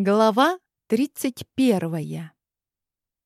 Глава 31.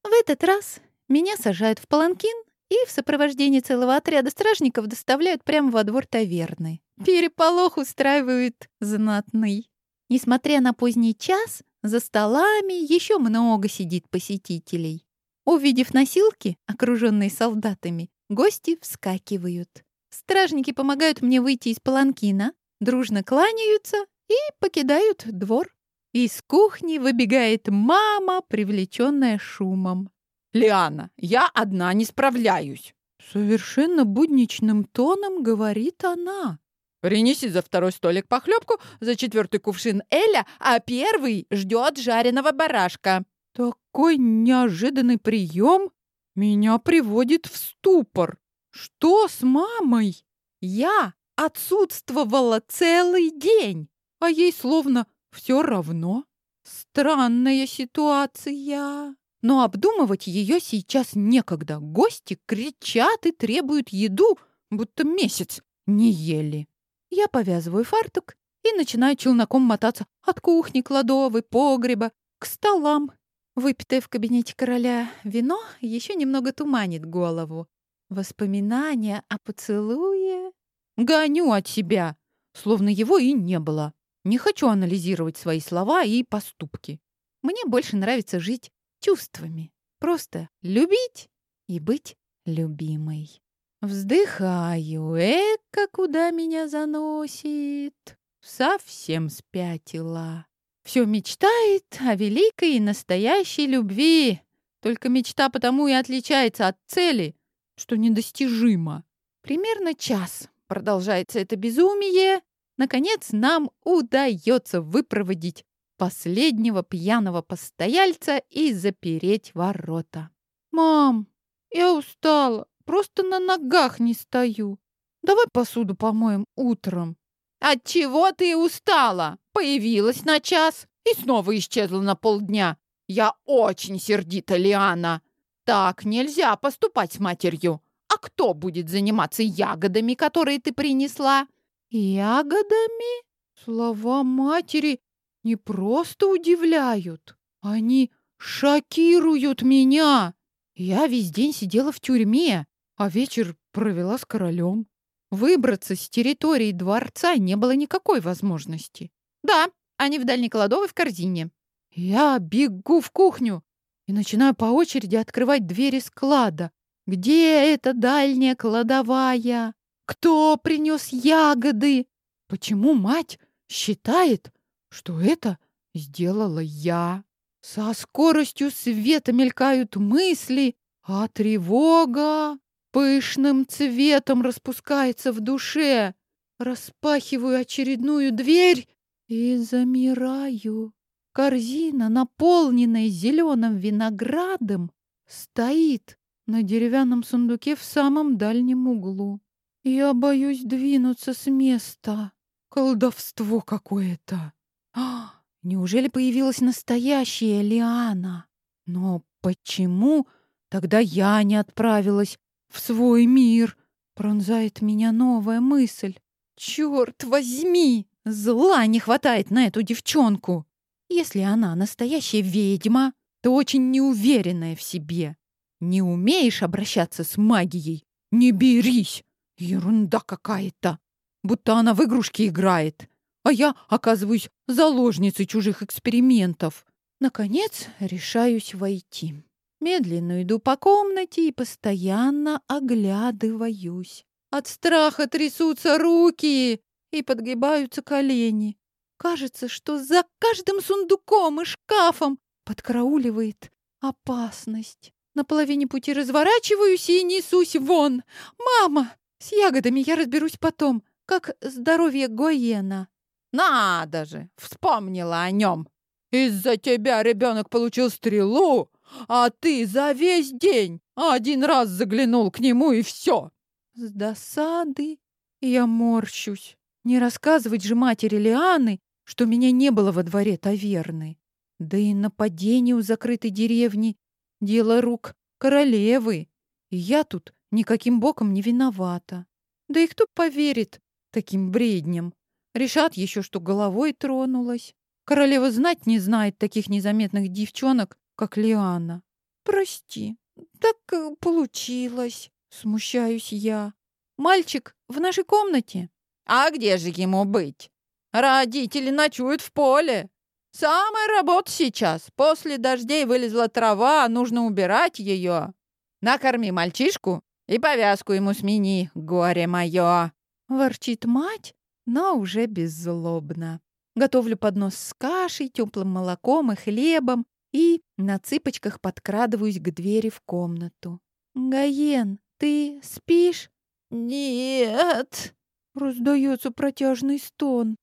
В этот раз меня сажают в паланкин и в сопровождении целого отряда стражников доставляют прямо во двор таверны. Переполох устраивают знатный. Несмотря на поздний час, за столами еще много сидит посетителей. Увидев носилки, окруженные солдатами, гости вскакивают. Стражники помогают мне выйти из паланкина, дружно кланяются и покидают двор. Из кухни выбегает мама, привлеченная шумом. «Лиана, я одна не справляюсь!» Совершенно будничным тоном говорит она. «Принеси за второй столик похлебку, за четвертый кувшин Эля, а первый ждет жареного барашка». Такой неожиданный прием меня приводит в ступор. Что с мамой? Я отсутствовала целый день, а ей словно все равно. Странная ситуация. Но обдумывать ее сейчас некогда. Гости кричат и требуют еду, будто месяц не ели. Я повязываю фартук и начинаю челноком мотаться от кухни, кладовой, погреба к столам. Выпитое в кабинете короля вино еще немного туманит голову. Воспоминания о поцелуе гоню от себя, словно его и не было. Не хочу анализировать свои слова и поступки. Мне больше нравится жить чувствами. Просто любить и быть любимой. Вздыхаю. Эка, куда меня заносит. Совсем спятила. Все мечтает о великой и настоящей любви. Только мечта потому и отличается от цели, что недостижима. Примерно час продолжается это безумие, Наконец нам удается выпроводить последнего пьяного постояльца и запереть ворота. «Мам, я устала, просто на ногах не стою. Давай посуду помоем утром». «От чего ты устала? Появилась на час и снова исчезла на полдня. Я очень сердита, Лиана. Так нельзя поступать с матерью. А кто будет заниматься ягодами, которые ты принесла?» Ягодами? Слова матери не просто удивляют, они шокируют меня. Я весь день сидела в тюрьме, а вечер провела с королем. Выбраться с территории дворца не было никакой возможности. Да, они в дальней кладовой в корзине. Я бегу в кухню и начинаю по очереди открывать двери склада. Где эта дальняя кладовая? Кто принес ягоды? Почему мать считает, что это сделала я? Со скоростью света мелькают мысли, а тревога пышным цветом распускается в душе. Распахиваю очередную дверь и замираю. Корзина, наполненная зеленым виноградом, стоит на деревянном сундуке в самом дальнем углу. Я боюсь двинуться с места. Колдовство какое-то. А, неужели появилась настоящая Лиана? Но почему тогда я не отправилась в свой мир? Пронзает меня новая мысль. Черт возьми! Зла не хватает на эту девчонку. Если она настоящая ведьма, то очень неуверенная в себе. Не умеешь обращаться с магией? Не берись! Ерунда какая-то. Будто она в игрушки играет. А я оказываюсь заложницей чужих экспериментов. Наконец решаюсь войти. Медленно иду по комнате и постоянно оглядываюсь. От страха трясутся руки и подгибаются колени. Кажется, что за каждым сундуком и шкафом подкрауливает опасность. На половине пути разворачиваюсь и несусь вон. «Мама! С ягодами я разберусь потом, как здоровье Гоена. Надо же, вспомнила о нем. Из-за тебя ребенок получил стрелу, а ты за весь день один раз заглянул к нему и все. С досады я морщусь. Не рассказывать же матери Лианы, что меня не было во дворе таверны. Да и нападение у закрытой деревни — дело рук королевы. И я тут никаким боком не виновата. Да и кто поверит таким бредням? Решат еще, что головой тронулась. Королева знать не знает таких незаметных девчонок, как Лиана. Прости, так э, получилось. Смущаюсь я. Мальчик в нашей комнате. А где же ему быть? Родители ночуют в поле. Самая работа сейчас. После дождей вылезла трава, нужно убирать ее. Накорми мальчишку и повязку ему смени, горе мое. Ворчит мать, но уже беззлобно. Готовлю поднос с кашей, теплым молоком и хлебом и на цыпочках подкрадываюсь к двери в комнату. «Гаен, ты спишь?» «Нет!» — раздается протяжный стон.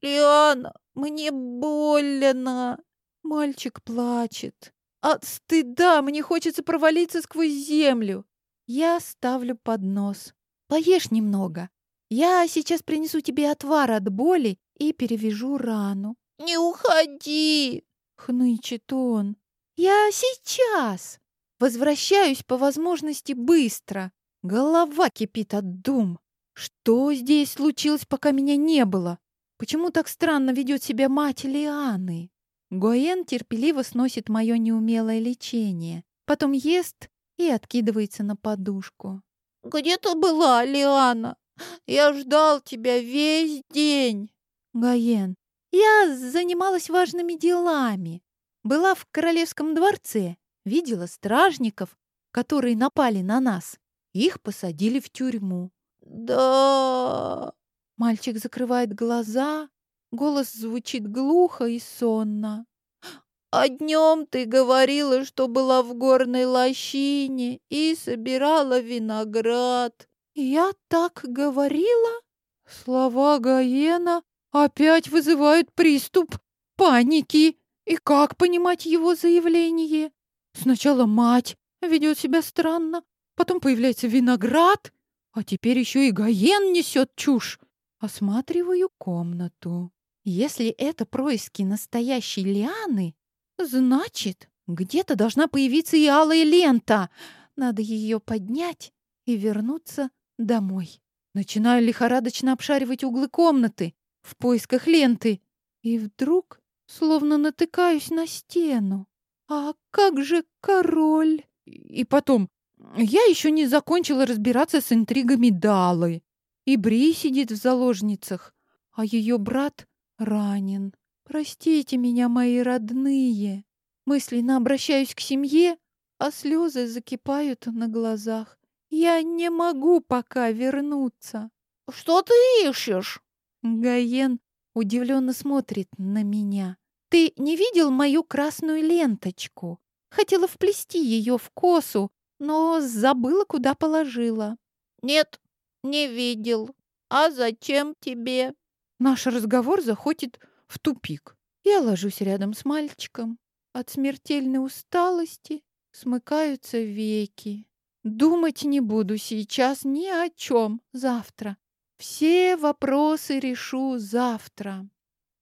«Лиана, мне больно!» Мальчик плачет. От стыда мне хочется провалиться сквозь землю. Я ставлю поднос. Поешь немного. Я сейчас принесу тебе отвар от боли и перевяжу рану. «Не уходи!» — хнычет он. «Я сейчас!» Возвращаюсь по возможности быстро. Голова кипит от дум. Что здесь случилось, пока меня не было? Почему так странно ведет себя мать Лианы? Гоен терпеливо сносит мое неумелое лечение, потом ест и откидывается на подушку. «Где ты была, Лиана? Я ждал тебя весь день!» Гаен, я занималась важными делами. Была в королевском дворце, видела стражников, которые напали на нас. Их посадили в тюрьму. Да. Мальчик закрывает глаза, голос звучит глухо и сонно. А днем ты говорила, что была в горной лощине и собирала виноград. Я так говорила? Слова Гаена опять вызывают приступ паники. И как понимать его заявление? Сначала мать ведет себя странно, потом появляется виноград, а теперь еще и Гаен несет чушь. Осматриваю комнату. Если это происки настоящей лианы, значит, где-то должна появиться и алая лента. Надо ее поднять и вернуться домой. Начинаю лихорадочно обшаривать углы комнаты в поисках ленты. И вдруг словно натыкаюсь на стену. А как же король? И потом, я еще не закончила разбираться с интригами Далы. И Бри сидит в заложницах, а ее брат ранен. Простите меня, мои родные. Мысленно обращаюсь к семье, а слезы закипают на глазах. Я не могу пока вернуться. Что ты ищешь? Гаен удивленно смотрит на меня. Ты не видел мою красную ленточку? Хотела вплести ее в косу, но забыла, куда положила. Нет, не видел. А зачем тебе? Наш разговор заходит в тупик. Я ложусь рядом с мальчиком. От смертельной усталости смыкаются веки. Думать не буду сейчас ни о чем завтра. Все вопросы решу завтра.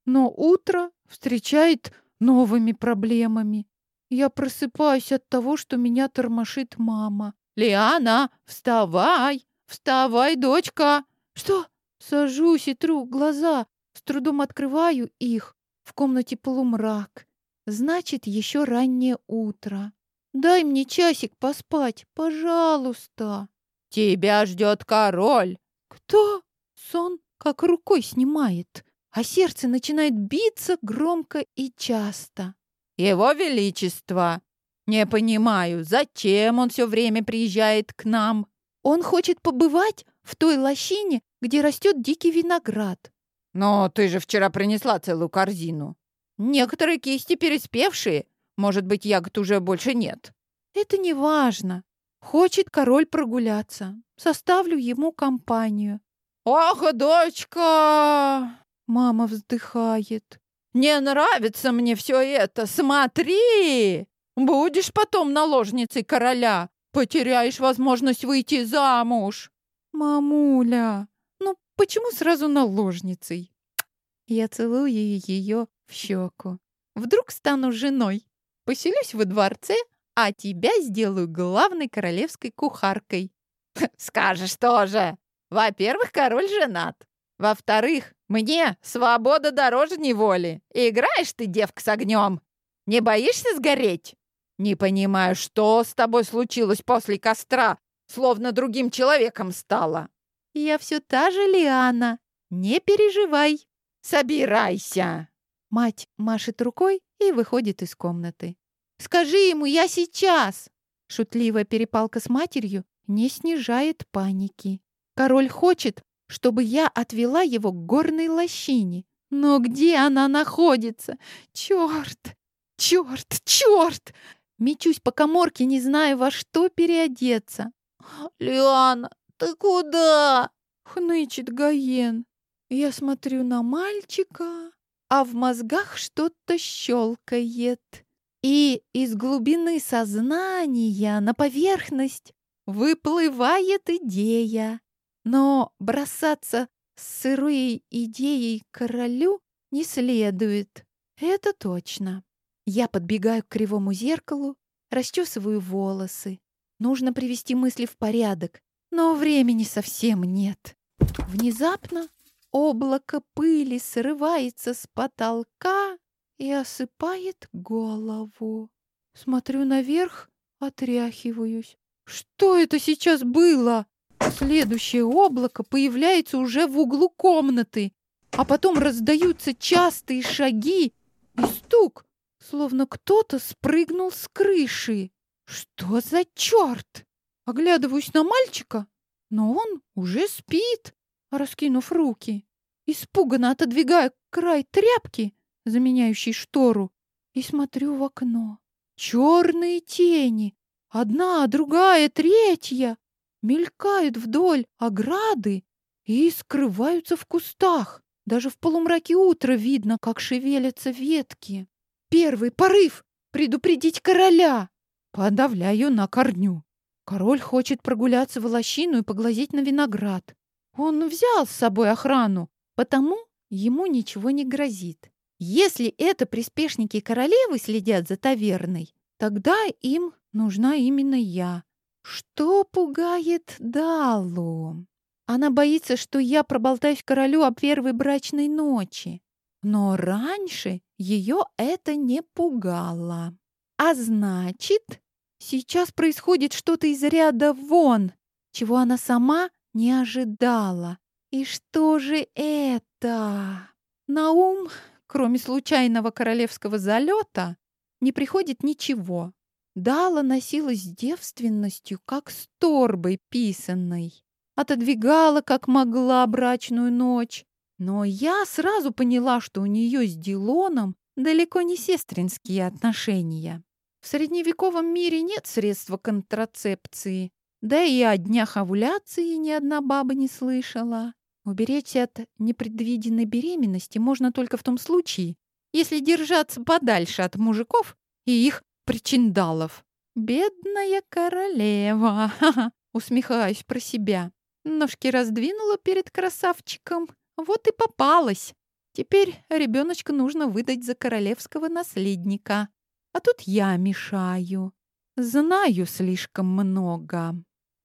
Но утро встречает новыми проблемами. Я просыпаюсь от того, что меня тормошит мама. «Лиана, вставай! Вставай, дочка!» «Что?» Сажусь и тру глаза, с трудом открываю их. В комнате полумрак. Значит, еще раннее утро. Дай мне часик поспать, пожалуйста. Тебя ждет король. Кто? Сон как рукой снимает, а сердце начинает биться громко и часто. Его Величество. Не понимаю, зачем он все время приезжает к нам? Он хочет побывать в той лощине, где растет дикий виноград. Но ты же вчера принесла целую корзину. Некоторые кисти переспевшие. Может быть, ягод уже больше нет. Это не важно. Хочет король прогуляться. Составлю ему компанию. «Ох, дочка!» Мама вздыхает. «Не нравится мне все это. Смотри! Будешь потом наложницей короля. Потеряешь возможность выйти замуж». «Мамуля, почему сразу наложницей?» Я целую ее в щеку. Вдруг стану женой, поселюсь во дворце, а тебя сделаю главной королевской кухаркой. Скажешь тоже. Во-первых, король женат. Во-вторых, Мне свобода дороже неволи. Играешь ты, девка, с огнем. Не боишься сгореть? Не понимаю, что с тобой случилось после костра, словно другим человеком стала. Я все та же Лиана. Не переживай. Собирайся. Мать машет рукой и выходит из комнаты. Скажи ему, я сейчас. Шутливая перепалка с матерью не снижает паники. Король хочет, чтобы я отвела его к горной лощине. Но где она находится? Черт! Черт! Черт! Мечусь по коморке, не зная, во что переодеться. «Лиана, ты куда?» — хнычет Гаен. Я смотрю на мальчика, а в мозгах что-то щелкает. И из глубины сознания на поверхность выплывает идея. Но бросаться с сырой идеей королю не следует. Это точно. Я подбегаю к кривому зеркалу, расчесываю волосы. Нужно привести мысли в порядок, но времени совсем нет. Внезапно облако пыли срывается с потолка и осыпает голову. Смотрю наверх, отряхиваюсь. Что это сейчас было? Следующее облако появляется уже в углу комнаты, а потом раздаются частые шаги и стук, словно кто-то спрыгнул с крыши. Что за черт? Оглядываюсь на мальчика, но он уже спит, раскинув руки. Испуганно отодвигаю край тряпки, заменяющей штору, и смотрю в окно. Черные тени, одна, другая, третья, мелькают вдоль ограды и скрываются в кустах. Даже в полумраке утра видно, как шевелятся ветки. Первый порыв — предупредить короля. Подавляю на корню. Король хочет прогуляться в лощину и поглазеть на виноград. Он взял с собой охрану, потому ему ничего не грозит. Если это приспешники королевы следят за таверной, тогда им нужна именно я. Что пугает Далу? Она боится, что я проболтаюсь королю о первой брачной ночи. Но раньше ее это не пугало. А значит, сейчас происходит что-то из ряда вон, чего она сама не ожидала. И что же это? На ум, кроме случайного королевского залета, не приходит ничего. Дала носилась девственностью, как с торбой писанной. Отодвигала, как могла, брачную ночь, но я сразу поняла, что у нее с Дилоном далеко не сестринские отношения. В средневековом мире нет средства контрацепции, да и о днях овуляции ни одна баба не слышала. Уберечься от непредвиденной беременности можно только в том случае, если держаться подальше от мужиков и их причиндалов. «Бедная королева!» усмехаюсь про себя. Ножки раздвинула перед красавчиком вот и попалась. Теперь ребеночка нужно выдать за королевского наследника. А тут я мешаю. Знаю слишком много.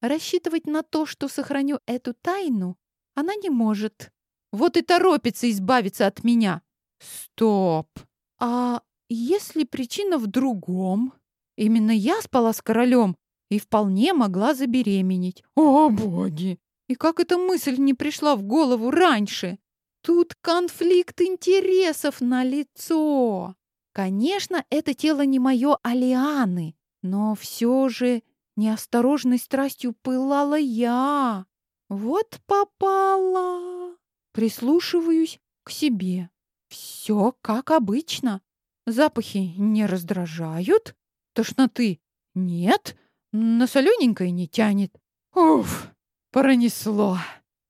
Рассчитывать на то, что сохраню эту тайну, она не может. Вот и торопится избавиться от меня. Стоп. А если причина в другом? Именно я спала с королем и вполне могла забеременеть. О, боги! И как эта мысль не пришла в голову раньше? Тут конфликт интересов на лицо. Конечно, это тело не мое, а Лианы, но все же неосторожной страстью пылала я. Вот попала. Прислушиваюсь к себе. Все как обычно. Запахи не раздражают, тошноты нет, на солененькое не тянет. Уф! Пронесло.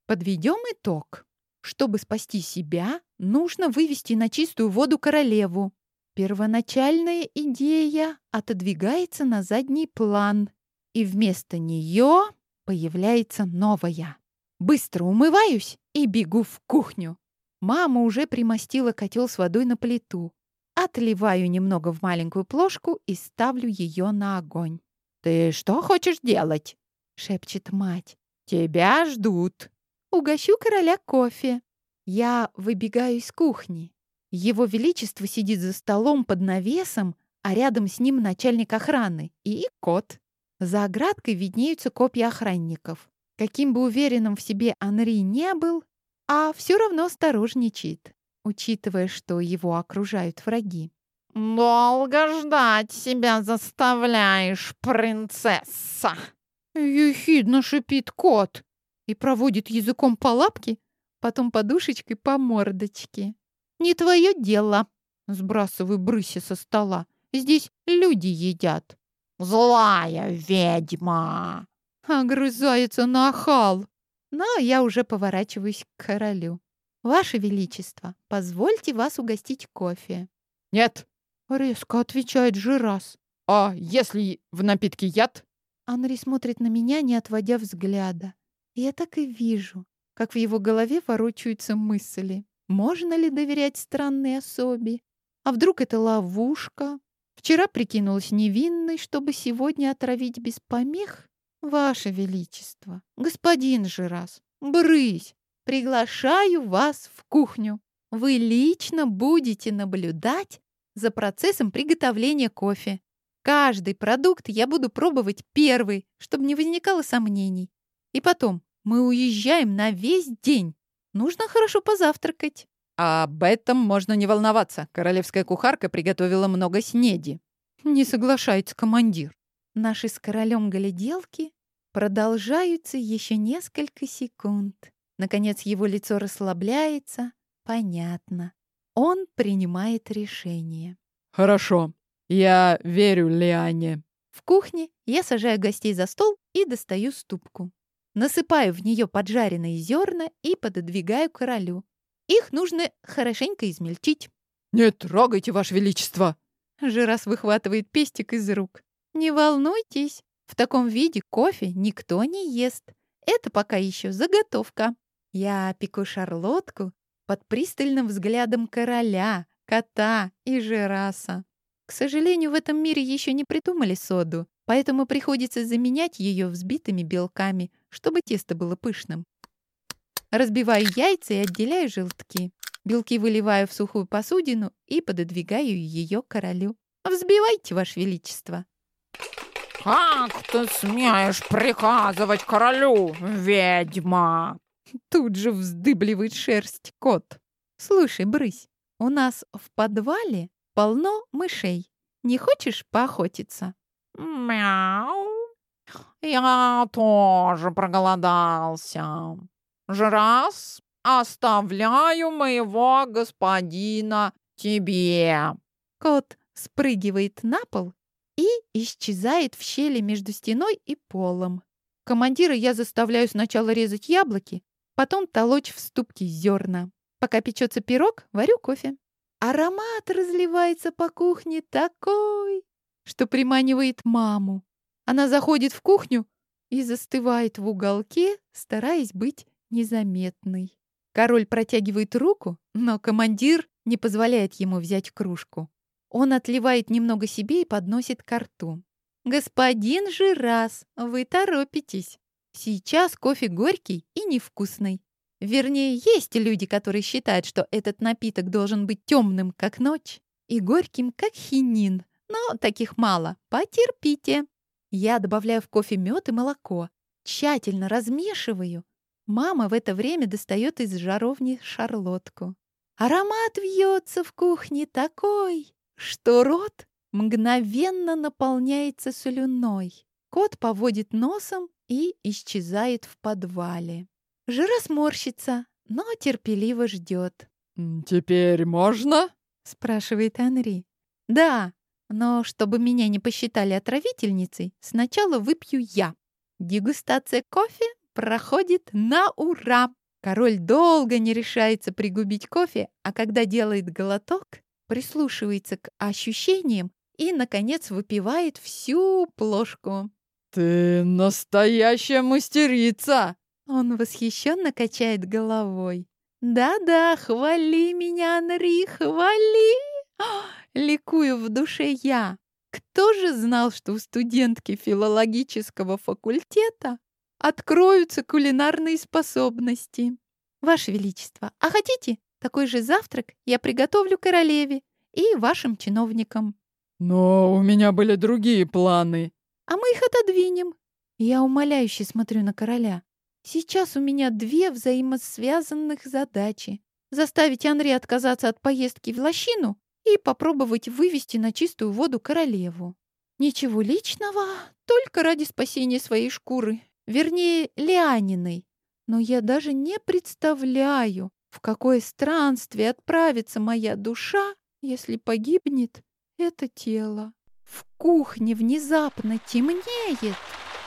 Подведем итог. Чтобы спасти себя, нужно вывести на чистую воду королеву. Первоначальная идея отодвигается на задний план, и вместо нее появляется новая. Быстро умываюсь и бегу в кухню. Мама уже примостила котел с водой на плиту. Отливаю немного в маленькую плошку и ставлю ее на огонь. «Ты что хочешь делать?» — шепчет мать. «Тебя ждут!» «Угощу короля кофе!» Я выбегаю из кухни. Его Величество сидит за столом под навесом, а рядом с ним начальник охраны и кот. За оградкой виднеются копья охранников. Каким бы уверенным в себе Анри не был, а все равно осторожничает, учитывая, что его окружают враги. «Долго ждать себя заставляешь, принцесса!» Ехидно шипит кот и проводит языком по лапке, потом подушечкой по мордочке. «Не твое дело!» Сбрасываю брыси со стола. «Здесь люди едят». «Злая ведьма!» Огрызается нахал. Но я уже поворачиваюсь к королю. «Ваше Величество, позвольте вас угостить кофе». «Нет!» — резко отвечает Жирас. «А если в напитке яд?» Анри смотрит на меня, не отводя взгляда. Я так и вижу, как в его голове ворочаются мысли. Можно ли доверять странной особе? А вдруг это ловушка? Вчера прикинулась невинной, чтобы сегодня отравить без помех? Ваше Величество, господин Жирас, брысь, приглашаю вас в кухню. Вы лично будете наблюдать за процессом приготовления кофе. Каждый продукт я буду пробовать первый, чтобы не возникало сомнений. И потом, мы уезжаем на весь день. Нужно хорошо позавтракать. А об этом можно не волноваться. Королевская кухарка приготовила много снеди. Не соглашается командир. Наши с королем гляделки продолжаются еще несколько секунд. Наконец его лицо расслабляется. Понятно. Он принимает решение. Хорошо. Я верю Лиане. В кухне я сажаю гостей за стол и достаю ступку. Насыпаю в нее поджаренные зерна и пододвигаю королю. Их нужно хорошенько измельчить. «Не трогайте, Ваше Величество!» Жирас выхватывает пестик из рук. «Не волнуйтесь, в таком виде кофе никто не ест. Это пока еще заготовка. Я пеку шарлотку под пристальным взглядом короля, кота и Жираса. К сожалению, в этом мире еще не придумали соду, поэтому приходится заменять ее взбитыми белками, чтобы тесто было пышным. Разбиваю яйца и отделяю желтки. Белки выливаю в сухую посудину и пододвигаю ее королю. Взбивайте, Ваше Величество. «Как ты смеешь приказывать королю, ведьма?» Тут же вздыбливает шерсть кот. «Слушай, брысь, у нас в подвале полно мышей. Не хочешь поохотиться?» «Мяу! Я тоже проголодался. Жрас, оставляю моего господина тебе». Кот спрыгивает на пол и исчезает в щели между стеной и полом. Командира я заставляю сначала резать яблоки, потом толочь в ступке зерна. Пока печется пирог, варю кофе. Аромат разливается по кухне такой, что приманивает маму. Она заходит в кухню и застывает в уголке, стараясь быть незаметной. Король протягивает руку, но командир не позволяет ему взять кружку. Он отливает немного себе и подносит к рту. «Господин Жирас, вы торопитесь. Сейчас кофе горький и невкусный. Вернее, есть люди, которые считают, что этот напиток должен быть темным, как ночь, и горьким, как хинин. Но таких мало. Потерпите. Я добавляю в кофе мед и молоко. Тщательно размешиваю. Мама в это время достает из жаровни шарлотку. Аромат вьется в кухне такой, что рот мгновенно наполняется слюной. Кот поводит носом и исчезает в подвале. Жира сморщится, но терпеливо ждет. «Теперь можно?» — спрашивает Анри. «Да, но чтобы меня не посчитали отравительницей, сначала выпью я. Дегустация кофе проходит на ура!» Король долго не решается пригубить кофе, а когда делает глоток, прислушивается к ощущениям и, наконец, выпивает всю плошку. «Ты настоящая мастерица!» Он восхищенно качает головой. «Да-да, хвали меня, Анри, хвали!» Ликую в душе я. Кто же знал, что у студентки филологического факультета откроются кулинарные способности? Ваше Величество, а хотите, такой же завтрак я приготовлю королеве и вашим чиновникам. Но у меня были другие планы. А мы их отодвинем. Я умоляюще смотрю на короля. Сейчас у меня две взаимосвязанных задачи. Заставить Анри отказаться от поездки в лощину и попробовать вывести на чистую воду королеву. Ничего личного, только ради спасения своей шкуры. Вернее, Лианиной. Но я даже не представляю, в какое странствие отправится моя душа, если погибнет это тело. В кухне внезапно темнеет,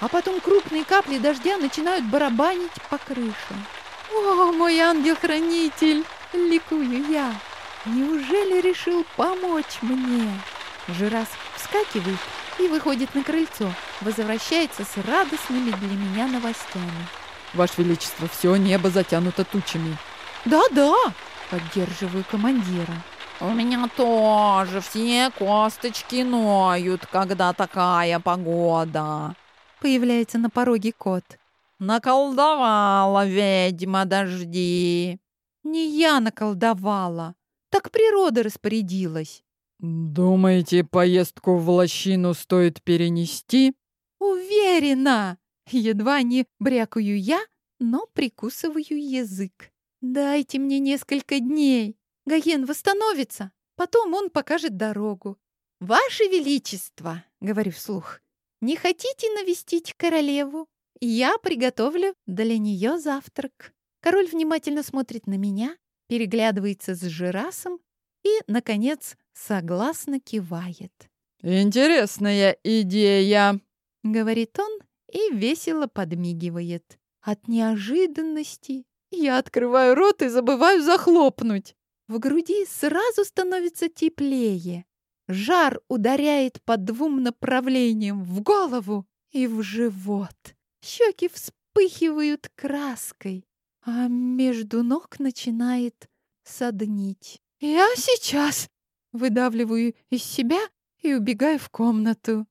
а потом крупные капли дождя начинают барабанить по крыше. «О, мой ангел-хранитель!» — ликую я. «Неужели решил помочь мне?» Жирас вскакивает и выходит на крыльцо, возвращается с радостными для меня новостями. Ваше Величество, все небо затянуто тучами. «Да-да!» — поддерживаю командира. У меня тоже все косточки ноют, когда такая погода. Появляется на пороге кот. Наколдовала ведьма дожди. Не я наколдовала. Так природа распорядилась. Думаете, поездку в лощину стоит перенести? Уверена. Едва не брякаю я, но прикусываю язык. Дайте мне несколько дней. Гаен восстановится, потом он покажет дорогу. «Ваше Величество!» — говорю вслух. «Не хотите навестить королеву? Я приготовлю для нее завтрак». Король внимательно смотрит на меня, переглядывается с Жирасом и, наконец, согласно кивает. «Интересная идея!» — говорит он и весело подмигивает. От неожиданности я открываю рот и забываю захлопнуть. В груди сразу становится теплее. Жар ударяет по двум направлениям в голову и в живот. Щеки вспыхивают краской, а между ног начинает соднить. «Я сейчас!» Выдавливаю из себя и убегаю в комнату.